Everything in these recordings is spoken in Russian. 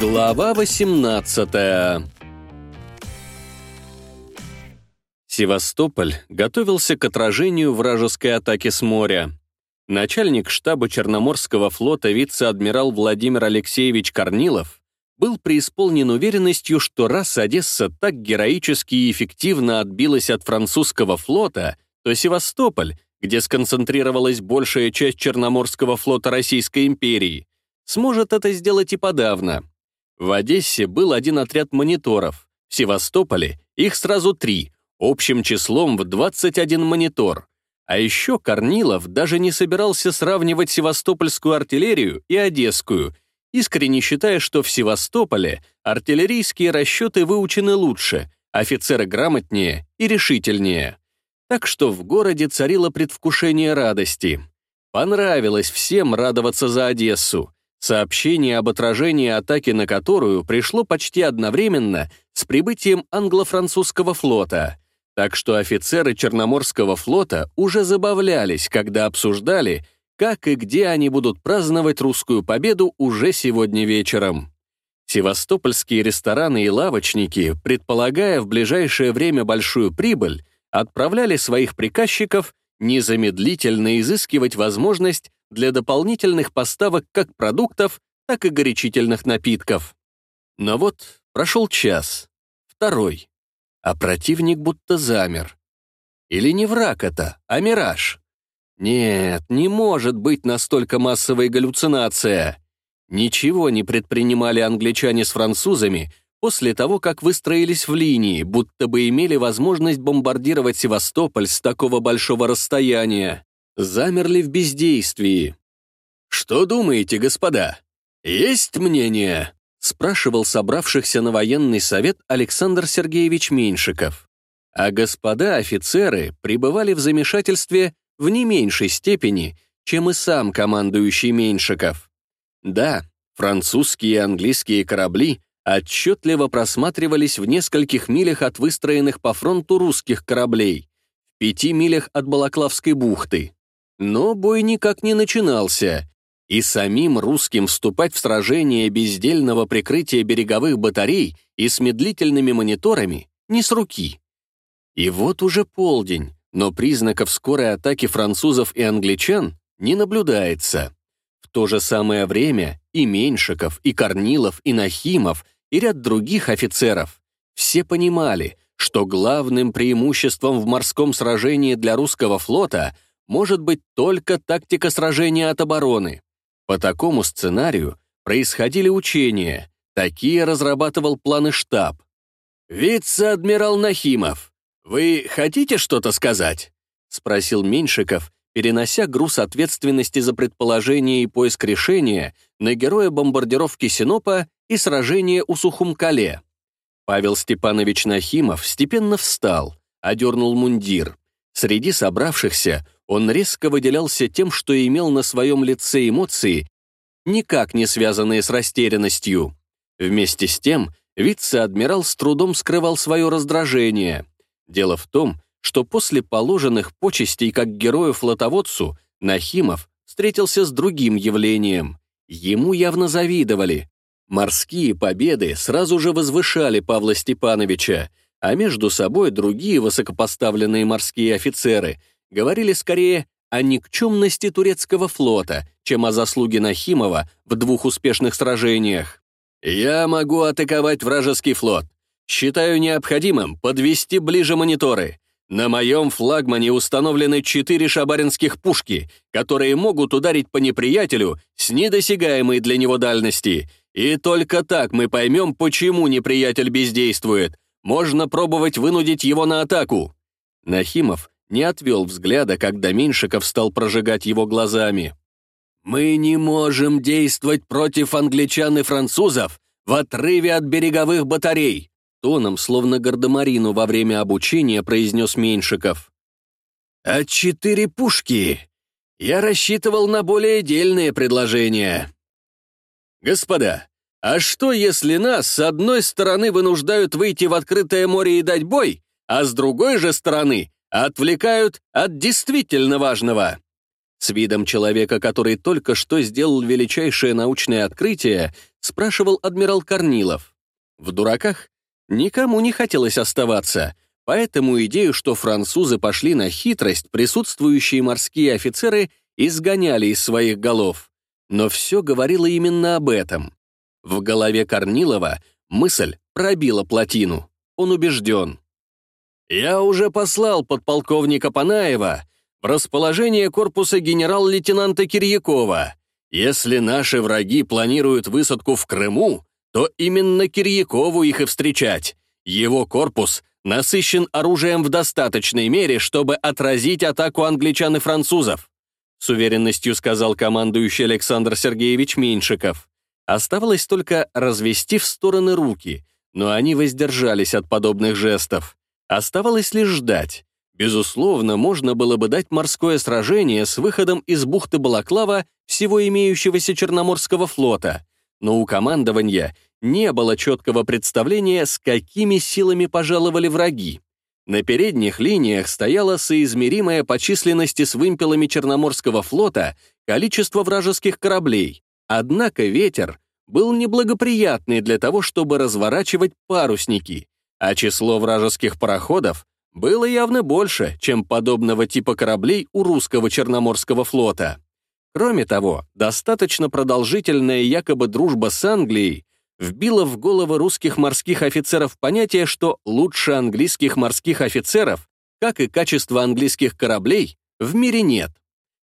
Глава 18 Севастополь готовился к отражению вражеской атаки с моря. Начальник штаба Черноморского флота вице-адмирал Владимир Алексеевич Корнилов был преисполнен уверенностью, что раз Одесса так героически и эффективно отбилась от французского флота, то Севастополь, где сконцентрировалась большая часть Черноморского флота Российской империи, сможет это сделать и подавно. В Одессе был один отряд мониторов, в Севастополе их сразу три, общим числом в 21 монитор. А еще Корнилов даже не собирался сравнивать севастопольскую артиллерию и одесскую, искренне считая, что в Севастополе артиллерийские расчеты выучены лучше, офицеры грамотнее и решительнее. Так что в городе царило предвкушение радости. Понравилось всем радоваться за Одессу. Сообщение об отражении атаки на которую пришло почти одновременно с прибытием англо-французского флота, так что офицеры Черноморского флота уже забавлялись, когда обсуждали, как и где они будут праздновать русскую победу уже сегодня вечером. Севастопольские рестораны и лавочники, предполагая в ближайшее время большую прибыль, отправляли своих приказчиков незамедлительно изыскивать возможность для дополнительных поставок как продуктов, так и горячительных напитков. Но вот прошел час, второй, а противник будто замер. Или не враг это, а мираж? Нет, не может быть настолько массовой галлюцинация. Ничего не предпринимали англичане с французами после того, как выстроились в линии, будто бы имели возможность бомбардировать Севастополь с такого большого расстояния замерли в бездействии. «Что думаете, господа? Есть мнение?» — спрашивал собравшихся на военный совет Александр Сергеевич Меньшиков. А господа офицеры пребывали в замешательстве в не меньшей степени, чем и сам командующий Меньшиков. Да, французские и английские корабли отчетливо просматривались в нескольких милях от выстроенных по фронту русских кораблей, в пяти милях от Балаклавской бухты. Но бой никак не начинался, и самим русским вступать в сражение бездельного прикрытия береговых батарей и с медлительными мониторами не с руки. И вот уже полдень, но признаков скорой атаки французов и англичан не наблюдается. В то же самое время и Меньшиков, и Корнилов, и Нахимов, и ряд других офицеров все понимали, что главным преимуществом в морском сражении для русского флота — может быть только тактика сражения от обороны. По такому сценарию происходили учения, такие разрабатывал планы штаб. «Вице-адмирал Нахимов, вы хотите что-то сказать?» — спросил Меньшиков, перенося груз ответственности за предположение и поиск решения на героя бомбардировки Синопа и сражения у Сухумкале. Павел Степанович Нахимов степенно встал, одернул мундир. Среди собравшихся он резко выделялся тем, что имел на своем лице эмоции, никак не связанные с растерянностью. Вместе с тем, вице-адмирал с трудом скрывал свое раздражение. Дело в том, что после положенных почестей как герою-флотоводцу Нахимов встретился с другим явлением. Ему явно завидовали. Морские победы сразу же возвышали Павла Степановича, а между собой другие высокопоставленные морские офицеры говорили скорее о никчемности турецкого флота, чем о заслуге Нахимова в двух успешных сражениях. «Я могу атаковать вражеский флот. Считаю необходимым подвести ближе мониторы. На моем флагмане установлены четыре шабаринских пушки, которые могут ударить по неприятелю с недосягаемой для него дальности. И только так мы поймем, почему неприятель бездействует. Можно пробовать вынудить его на атаку». Нахимов не отвел взгляда, когда Меньшиков стал прожигать его глазами. «Мы не можем действовать против англичан и французов в отрыве от береговых батарей», тоном, словно гардемарину во время обучения, произнес Меньшиков. «А четыре пушки? Я рассчитывал на более дельные предложения». «Господа, а что, если нас с одной стороны вынуждают выйти в открытое море и дать бой, а с другой же стороны отвлекают от действительно важного. С видом человека, который только что сделал величайшее научное открытие, спрашивал адмирал Корнилов. В дураках никому не хотелось оставаться, поэтому идею, что французы пошли на хитрость, присутствующие морские офицеры изгоняли из своих голов. Но все говорило именно об этом. В голове Корнилова мысль пробила плотину. Он убежден. «Я уже послал подполковника Панаева в расположение корпуса генерал-лейтенанта Кирьякова. Если наши враги планируют высадку в Крыму, то именно Кирьякову их и встречать. Его корпус насыщен оружием в достаточной мере, чтобы отразить атаку англичан и французов», с уверенностью сказал командующий Александр Сергеевич Меньшиков. Оставалось только развести в стороны руки, но они воздержались от подобных жестов. Оставалось лишь ждать. Безусловно, можно было бы дать морское сражение с выходом из бухты Балаклава всего имеющегося Черноморского флота, но у командования не было четкого представления, с какими силами пожаловали враги. На передних линиях стояло соизмеримое по численности с вымпелами Черноморского флота количество вражеских кораблей, однако ветер был неблагоприятный для того, чтобы разворачивать парусники, а число вражеских пароходов было явно больше, чем подобного типа кораблей у русского Черноморского флота. Кроме того, достаточно продолжительная якобы дружба с Англией вбила в головы русских морских офицеров понятие, что лучше английских морских офицеров, как и качество английских кораблей, в мире нет.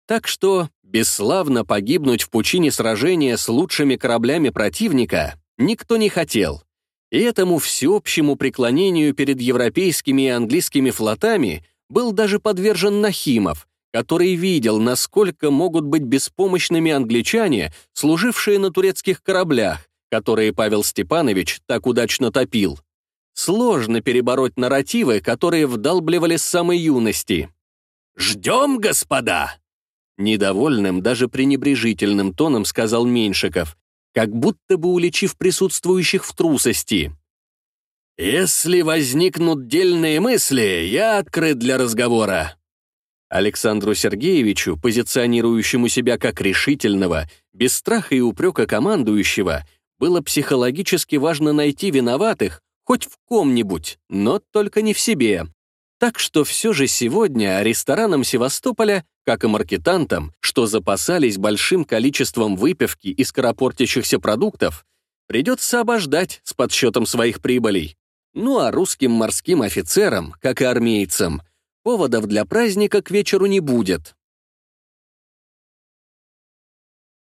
Так что бесславно погибнуть в пучине сражения с лучшими кораблями противника никто не хотел. И этому всеобщему преклонению перед европейскими и английскими флотами был даже подвержен Нахимов, который видел, насколько могут быть беспомощными англичане, служившие на турецких кораблях, которые Павел Степанович так удачно топил. Сложно перебороть нарративы, которые вдалбливали с самой юности. «Ждем, господа!» Недовольным, даже пренебрежительным тоном сказал Меньшиков, как будто бы уличив присутствующих в трусости. «Если возникнут дельные мысли, я открыт для разговора». Александру Сергеевичу, позиционирующему себя как решительного, без страха и упрека командующего, было психологически важно найти виноватых хоть в ком-нибудь, но только не в себе. Так что все же сегодня ресторанам Севастополя, как и маркетантам, что запасались большим количеством выпивки и скоропортящихся продуктов, придется обождать с подсчетом своих прибылей. Ну а русским морским офицерам, как и армейцам, поводов для праздника к вечеру не будет.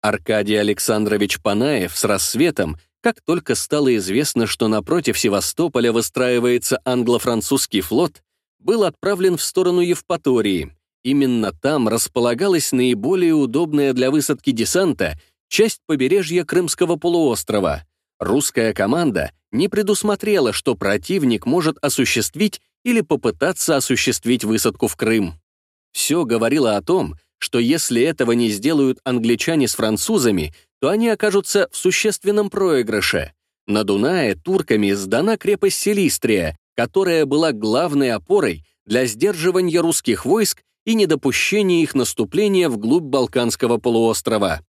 Аркадий Александрович Панаев с рассветом, как только стало известно, что напротив Севастополя выстраивается англо-французский флот, был отправлен в сторону Евпатории. Именно там располагалась наиболее удобная для высадки десанта часть побережья Крымского полуострова. Русская команда не предусмотрела, что противник может осуществить или попытаться осуществить высадку в Крым. Все говорило о том, что если этого не сделают англичане с французами, то они окажутся в существенном проигрыше. На Дунае турками сдана крепость Селистрия, которая была главной опорой для сдерживания русских войск и недопущения их наступления вглубь Балканского полуострова.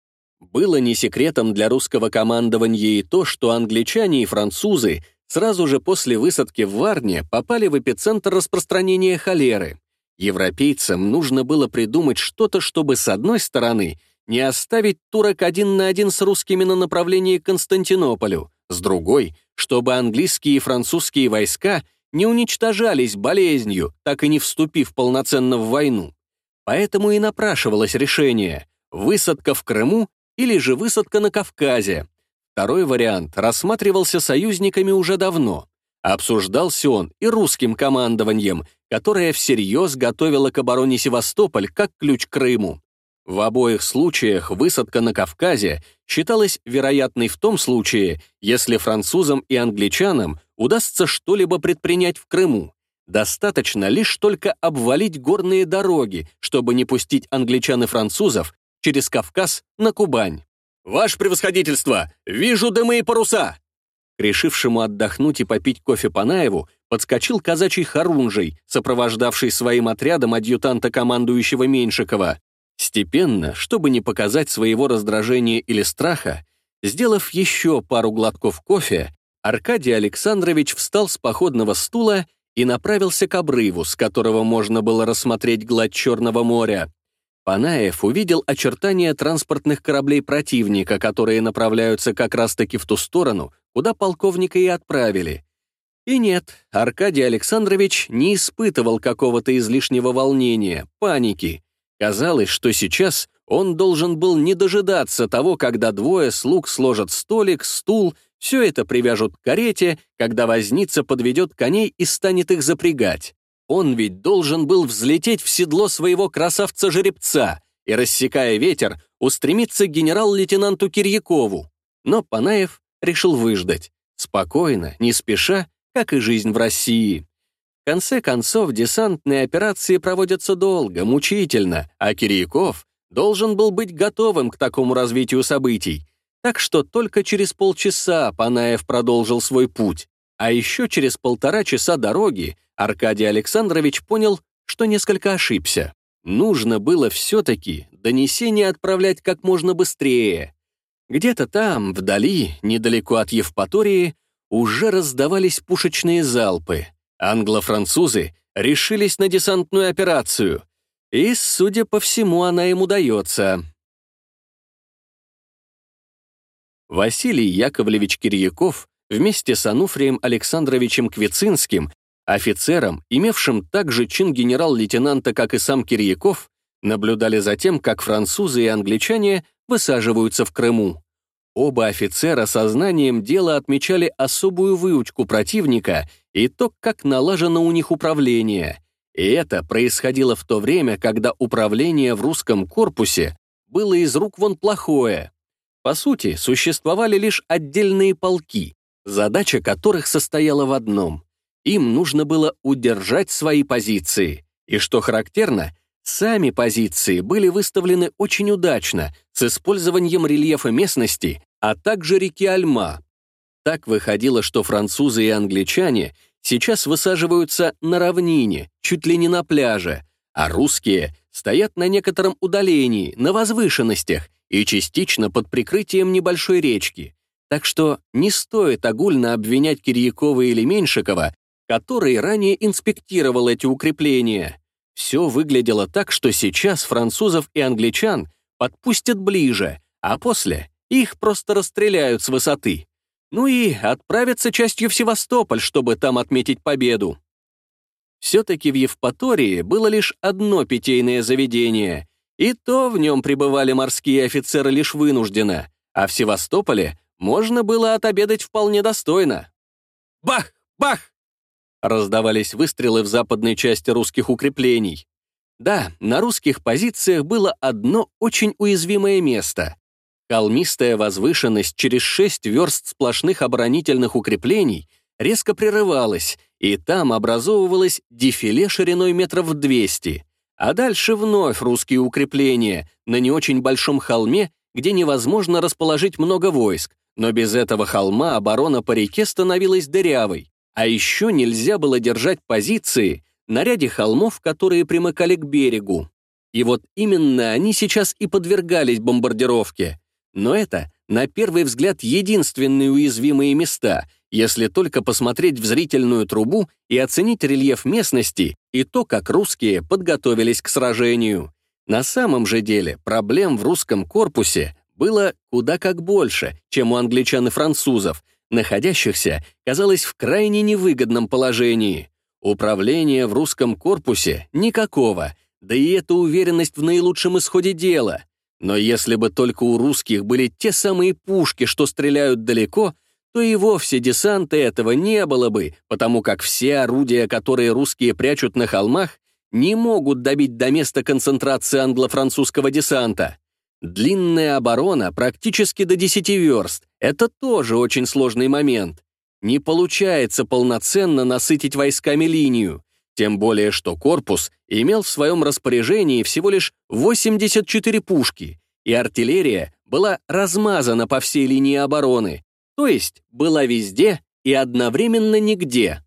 Было не секретом для русского командования и то, что англичане и французы сразу же после высадки в Варне попали в эпицентр распространения холеры. Европейцам нужно было придумать что-то, чтобы, с одной стороны, не оставить турок один на один с русскими на направлении к Константинополю, с другой, чтобы английские и французские войска не уничтожались болезнью, так и не вступив полноценно в войну. Поэтому и напрашивалось решение — высадка в Крыму или же высадка на Кавказе. Второй вариант рассматривался союзниками уже давно. Обсуждался он и русским командованием, которое всерьез готовило к обороне Севастополь как ключ к Крыму. В обоих случаях высадка на Кавказе считалась вероятной в том случае, если французам и англичанам удастся что-либо предпринять в Крыму. Достаточно лишь только обвалить горные дороги, чтобы не пустить англичан и французов через Кавказ на Кубань. «Ваше превосходительство! Вижу дымы и паруса!» Решившему отдохнуть и попить кофе Панаеву, подскочил казачий Харунжий, сопровождавший своим отрядом адъютанта командующего Меньшикова. С Постепенно, чтобы не показать своего раздражения или страха, сделав еще пару глотков кофе, Аркадий Александрович встал с походного стула и направился к обрыву, с которого можно было рассмотреть гладь Черного моря. Панаев увидел очертания транспортных кораблей противника, которые направляются как раз-таки в ту сторону, куда полковника и отправили. И нет, Аркадий Александрович не испытывал какого-то излишнего волнения, паники. Казалось, что сейчас он должен был не дожидаться того, когда двое слуг сложат столик, стул, все это привяжут к карете, когда возница подведет коней и станет их запрягать. Он ведь должен был взлететь в седло своего красавца-жеребца и, рассекая ветер, устремиться к генерал-лейтенанту Кирьякову. Но Панаев решил выждать. Спокойно, не спеша, как и жизнь в России. В конце концов, десантные операции проводятся долго, мучительно, а Кирьяков должен был быть готовым к такому развитию событий. Так что только через полчаса Панаев продолжил свой путь. А еще через полтора часа дороги Аркадий Александрович понял, что несколько ошибся. Нужно было все-таки донесение отправлять как можно быстрее. Где-то там, вдали, недалеко от Евпатории, уже раздавались пушечные залпы. Англо-французы решились на десантную операцию, и, судя по всему, она им удается. Василий Яковлевич Кирьяков вместе с Ануфрием Александровичем Квицинским, офицером, имевшим также чин генерал-лейтенанта, как и сам Кирьяков, наблюдали за тем, как французы и англичане высаживаются в Крыму. Оба офицера сознанием дела отмечали особую выучку противника и то, как налажено у них управление. И это происходило в то время, когда управление в русском корпусе было из рук вон плохое. По сути, существовали лишь отдельные полки, задача которых состояла в одном. Им нужно было удержать свои позиции. И что характерно, сами позиции были выставлены очень удачно, с использованием рельефа местности, а также реки Альма. Так выходило, что французы и англичане сейчас высаживаются на равнине, чуть ли не на пляже, а русские стоят на некотором удалении, на возвышенностях, и частично под прикрытием небольшой речки. Так что не стоит огульно обвинять Кирьякова или Меньшикова, который ранее инспектировал эти укрепления. Все выглядело так, что сейчас французов и англичан подпустят ближе, а после их просто расстреляют с высоты. Ну и отправятся частью в Севастополь, чтобы там отметить победу. Все-таки в Евпатории было лишь одно питейное заведение, и то в нем пребывали морские офицеры лишь вынужденно, а в Севастополе можно было отобедать вполне достойно. Бах! Бах! Раздавались выстрелы в западной части русских укреплений. Да, на русских позициях было одно очень уязвимое место. Холмистая возвышенность через шесть верст сплошных оборонительных укреплений резко прерывалась, и там образовывалось дефиле шириной метров 200. А дальше вновь русские укрепления на не очень большом холме, где невозможно расположить много войск, но без этого холма оборона по реке становилась дырявой. А еще нельзя было держать позиции на ряде холмов, которые примыкали к берегу. И вот именно они сейчас и подвергались бомбардировке. Но это, на первый взгляд, единственные уязвимые места — если только посмотреть в зрительную трубу и оценить рельеф местности и то, как русские подготовились к сражению. На самом же деле проблем в русском корпусе было куда как больше, чем у англичан и французов, находящихся, казалось, в крайне невыгодном положении. Управления в русском корпусе никакого, да и эта уверенность в наилучшем исходе дела. Но если бы только у русских были те самые пушки, что стреляют далеко, то и вовсе десанта этого не было бы, потому как все орудия, которые русские прячут на холмах, не могут добить до места концентрации англо-французского десанта. Длинная оборона практически до 10 верст — это тоже очень сложный момент. Не получается полноценно насытить войсками линию, тем более что корпус имел в своем распоряжении всего лишь 84 пушки, и артиллерия была размазана по всей линии обороны, то есть была везде и одновременно нигде.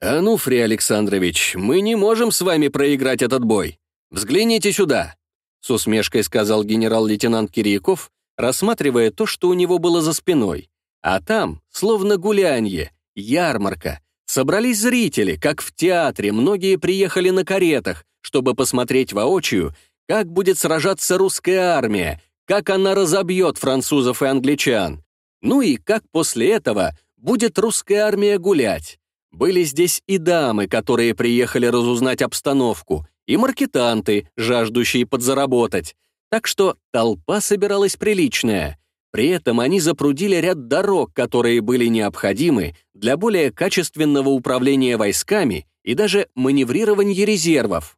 «Ануфрий Александрович, мы не можем с вами проиграть этот бой. Взгляните сюда». С усмешкой сказал генерал-лейтенант Кирьяков, рассматривая то, что у него было за спиной. А там, словно гулянье, ярмарка. Собрались зрители, как в театре, многие приехали на каретах, чтобы посмотреть воочию, как будет сражаться русская армия, как она разобьет французов и англичан. Ну и как после этого будет русская армия гулять. Были здесь и дамы, которые приехали разузнать обстановку, и маркетанты, жаждущие подзаработать. Так что толпа собиралась приличная. При этом они запрудили ряд дорог, которые были необходимы для более качественного управления войсками и даже маневрирования резервов.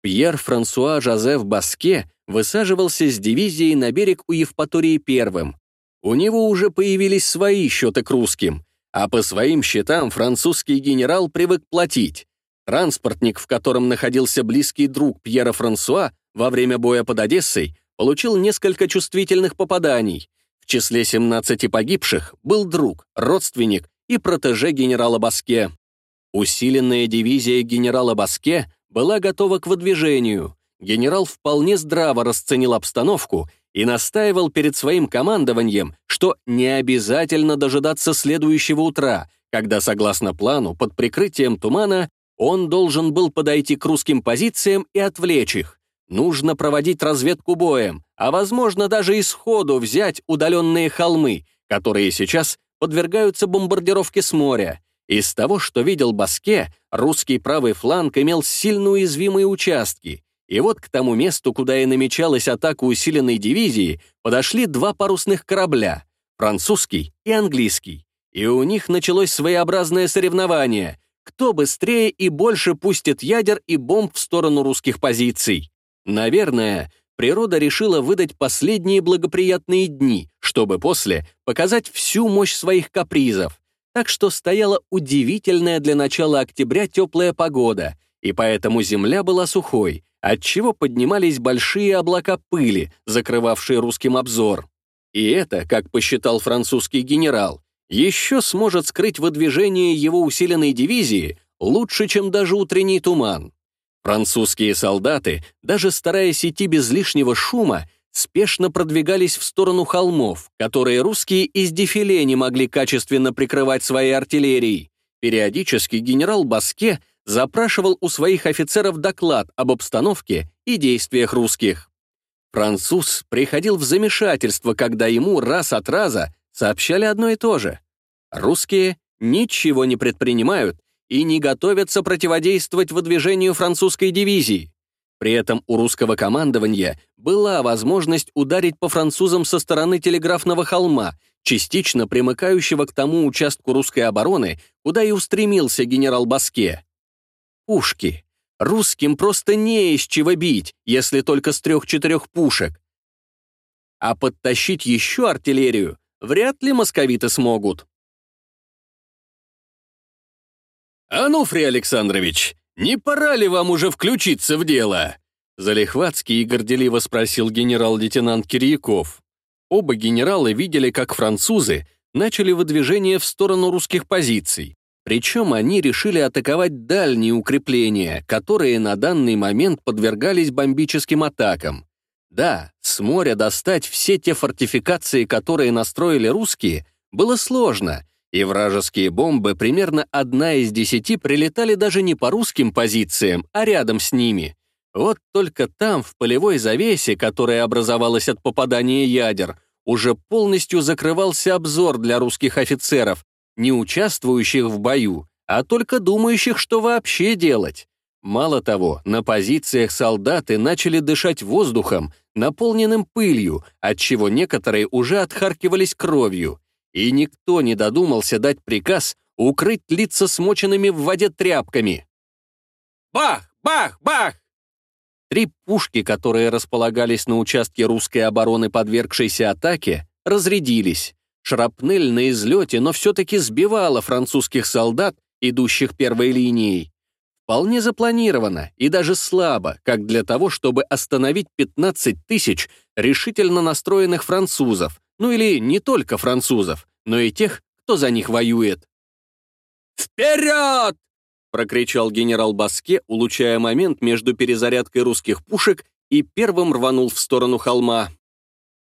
Пьер Франсуа Жозеф Баске высаживался с дивизией на берег у Евпатории первым. У него уже появились свои счеты к русским, а по своим счетам французский генерал привык платить. Транспортник, в котором находился близкий друг Пьера Франсуа во время боя под Одессой, получил несколько чувствительных попаданий. В числе 17 погибших был друг, родственник и протеже генерала Баске. Усиленная дивизия генерала Баске была готова к выдвижению. Генерал вполне здраво расценил обстановку и настаивал перед своим командованием, что не обязательно дожидаться следующего утра, когда, согласно плану, под прикрытием тумана, он должен был подойти к русским позициям и отвлечь их. Нужно проводить разведку боем, а, возможно, даже исходу взять удаленные холмы, которые сейчас подвергаются бомбардировке с моря. Из того, что видел Баске, русский правый фланг имел сильно уязвимые участки, и вот к тому месту, куда и намечалась атака усиленной дивизии, подошли два парусных корабля — французский и английский. И у них началось своеобразное соревнование — кто быстрее и больше пустит ядер и бомб в сторону русских позиций. Наверное, природа решила выдать последние благоприятные дни, чтобы после показать всю мощь своих капризов. Так что стояла удивительная для начала октября теплая погода, и поэтому земля была сухой, отчего поднимались большие облака пыли, закрывавшие русским обзор. И это, как посчитал французский генерал, еще сможет скрыть выдвижение его усиленной дивизии лучше, чем даже утренний туман. Французские солдаты, даже стараясь идти без лишнего шума, спешно продвигались в сторону холмов, которые русские из дефиле не могли качественно прикрывать своей артиллерией. Периодически генерал Баске запрашивал у своих офицеров доклад об обстановке и действиях русских. Француз приходил в замешательство, когда ему раз от раза сообщали одно и то же. Русские ничего не предпринимают и не готовятся противодействовать выдвижению французской дивизии. При этом у русского командования была возможность ударить по французам со стороны телеграфного холма, частично примыкающего к тому участку русской обороны, куда и устремился генерал Баске пушки. Русским просто не из чего бить, если только с трех-четырех пушек. А подтащить еще артиллерию вряд ли московиты смогут. «Ануфрий Александрович, не пора ли вам уже включиться в дело?» Залихватский и горделиво спросил генерал-лейтенант Кирьяков. Оба генерала видели, как французы начали выдвижение в сторону русских позиций. Причем они решили атаковать дальние укрепления, которые на данный момент подвергались бомбическим атакам. Да, с моря достать все те фортификации, которые настроили русские, было сложно, и вражеские бомбы примерно одна из десяти прилетали даже не по русским позициям, а рядом с ними. Вот только там, в полевой завесе, которая образовалась от попадания ядер, уже полностью закрывался обзор для русских офицеров, не участвующих в бою, а только думающих, что вообще делать. Мало того, на позициях солдаты начали дышать воздухом, наполненным пылью, отчего некоторые уже отхаркивались кровью. И никто не додумался дать приказ укрыть лица смоченными в воде тряпками. Бах! Бах! Бах! Три пушки, которые располагались на участке русской обороны, подвергшейся атаке, разрядились. Шрапнель на излете, но все-таки сбивала французских солдат, идущих первой линией. Вполне запланировано и даже слабо, как для того, чтобы остановить 15 тысяч решительно настроенных французов, ну или не только французов, но и тех, кто за них воюет. «Вперед!» прокричал генерал Баске, улучшая момент между перезарядкой русских пушек и первым рванул в сторону холма.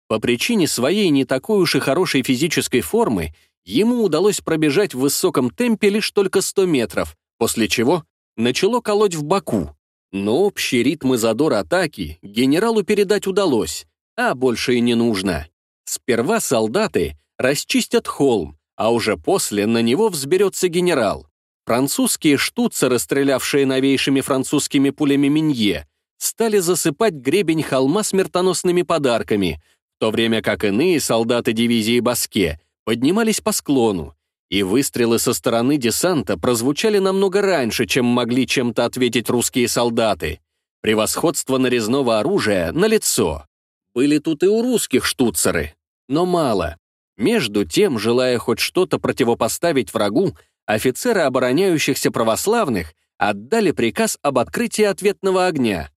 По причине своей не такой уж и хорошей физической формы ему удалось пробежать в высоком темпе лишь только 100 метров, после чего начало колоть в боку. Но общий ритм и задор атаки генералу передать удалось, а больше и не нужно. Сперва солдаты расчистят холм, а уже после на него взберется генерал. Французские штуцы, расстрелявшие новейшими французскими пулями Минье, стали засыпать гребень холма смертоносными подарками, то время как иные солдаты дивизии Баске поднимались по склону, и выстрелы со стороны десанта прозвучали намного раньше, чем могли чем-то ответить русские солдаты. Превосходство нарезного оружия налицо. Были тут и у русских штуцеры, но мало. Между тем, желая хоть что-то противопоставить врагу, офицеры обороняющихся православных отдали приказ об открытии ответного огня.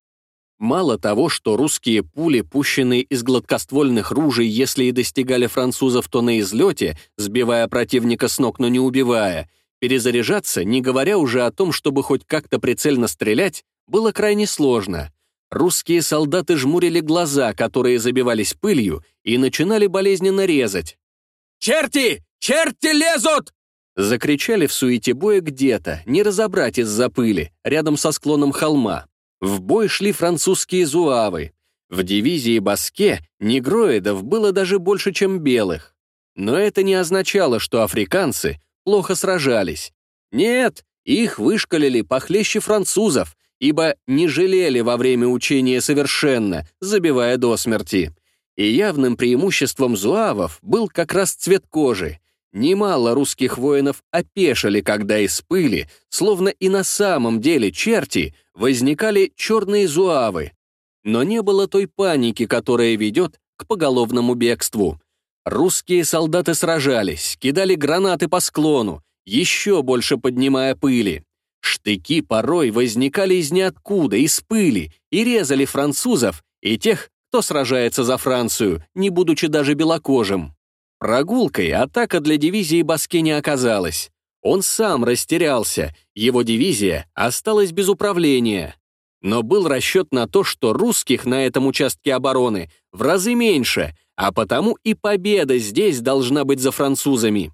Мало того, что русские пули, пущенные из гладкоствольных ружей, если и достигали французов, то на излете, сбивая противника с ног, но не убивая, перезаряжаться, не говоря уже о том, чтобы хоть как-то прицельно стрелять, было крайне сложно. Русские солдаты жмурили глаза, которые забивались пылью, и начинали болезненно резать. «Черти! Черти лезут!» Закричали в суете боя где-то, не разобрать из-за пыли, рядом со склоном холма. В бой шли французские зуавы. В дивизии Баске негроидов было даже больше, чем белых. Но это не означало, что африканцы плохо сражались. Нет, их вышкалили похлеще французов, ибо не жалели во время учения совершенно, забивая до смерти. И явным преимуществом зуавов был как раз цвет кожи. Немало русских воинов опешили, когда из пыли, словно и на самом деле черти, возникали черные зуавы. Но не было той паники, которая ведет к поголовному бегству. Русские солдаты сражались, кидали гранаты по склону, еще больше поднимая пыли. Штыки порой возникали из ниоткуда, из пыли, и резали французов и тех, кто сражается за Францию, не будучи даже белокожим. Прогулкой атака для дивизии Баске не оказалась. Он сам растерялся, его дивизия осталась без управления. Но был расчет на то, что русских на этом участке обороны в разы меньше, а потому и победа здесь должна быть за французами.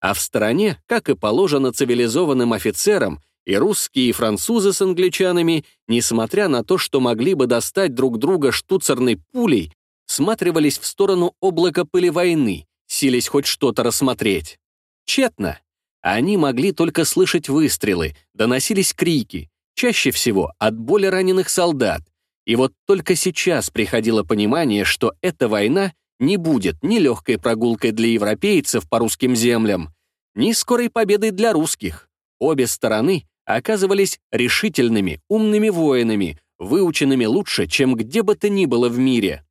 А в стороне, как и положено цивилизованным офицерам, и русские, и французы с англичанами, несмотря на то, что могли бы достать друг друга штуцерной пулей, всматривались в сторону облака пыли войны, сились хоть что-то рассмотреть. Тщетно. Они могли только слышать выстрелы, доносились крики, чаще всего от боли раненых солдат. И вот только сейчас приходило понимание, что эта война не будет ни легкой прогулкой для европейцев по русским землям, ни скорой победой для русских. Обе стороны оказывались решительными, умными воинами, выученными лучше, чем где бы то ни было в мире.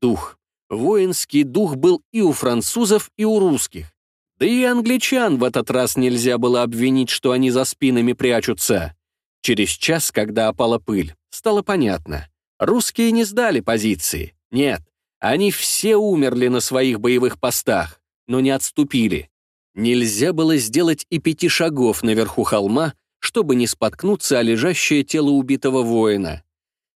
Дух. Воинский дух был и у французов, и у русских. Да и англичан в этот раз нельзя было обвинить, что они за спинами прячутся. Через час, когда опала пыль, стало понятно. Русские не сдали позиции. Нет, они все умерли на своих боевых постах, но не отступили. Нельзя было сделать и пяти шагов наверху холма, чтобы не споткнуться о лежащее тело убитого воина.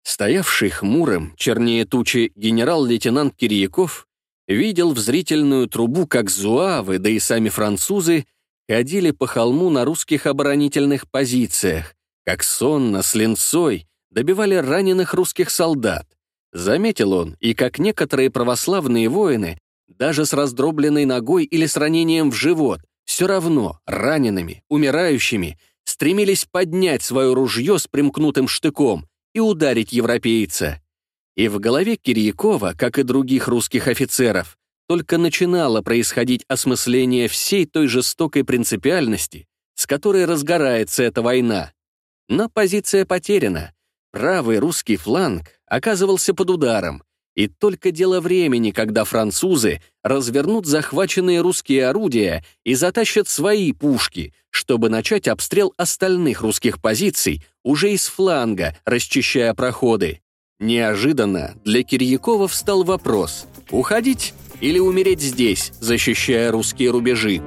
Стоявший хмурым, чернее тучи, генерал-лейтенант Кирьяков видел в зрительную трубу, как зуавы, да и сами французы, ходили по холму на русских оборонительных позициях, как сонно, с линцой, добивали раненых русских солдат. Заметил он, и как некоторые православные воины, даже с раздробленной ногой или с ранением в живот, все равно ранеными, умирающими, стремились поднять свое ружье с примкнутым штыком, и ударить европейца. И в голове Кирьякова, как и других русских офицеров, только начинало происходить осмысление всей той жестокой принципиальности, с которой разгорается эта война. Но позиция потеряна. Правый русский фланг оказывался под ударом, и только дело времени, когда французы развернут захваченные русские орудия и затащат свои пушки, чтобы начать обстрел остальных русских позиций уже из фланга, расчищая проходы. Неожиданно для Кирьякова встал вопрос – уходить или умереть здесь, защищая русские рубежи?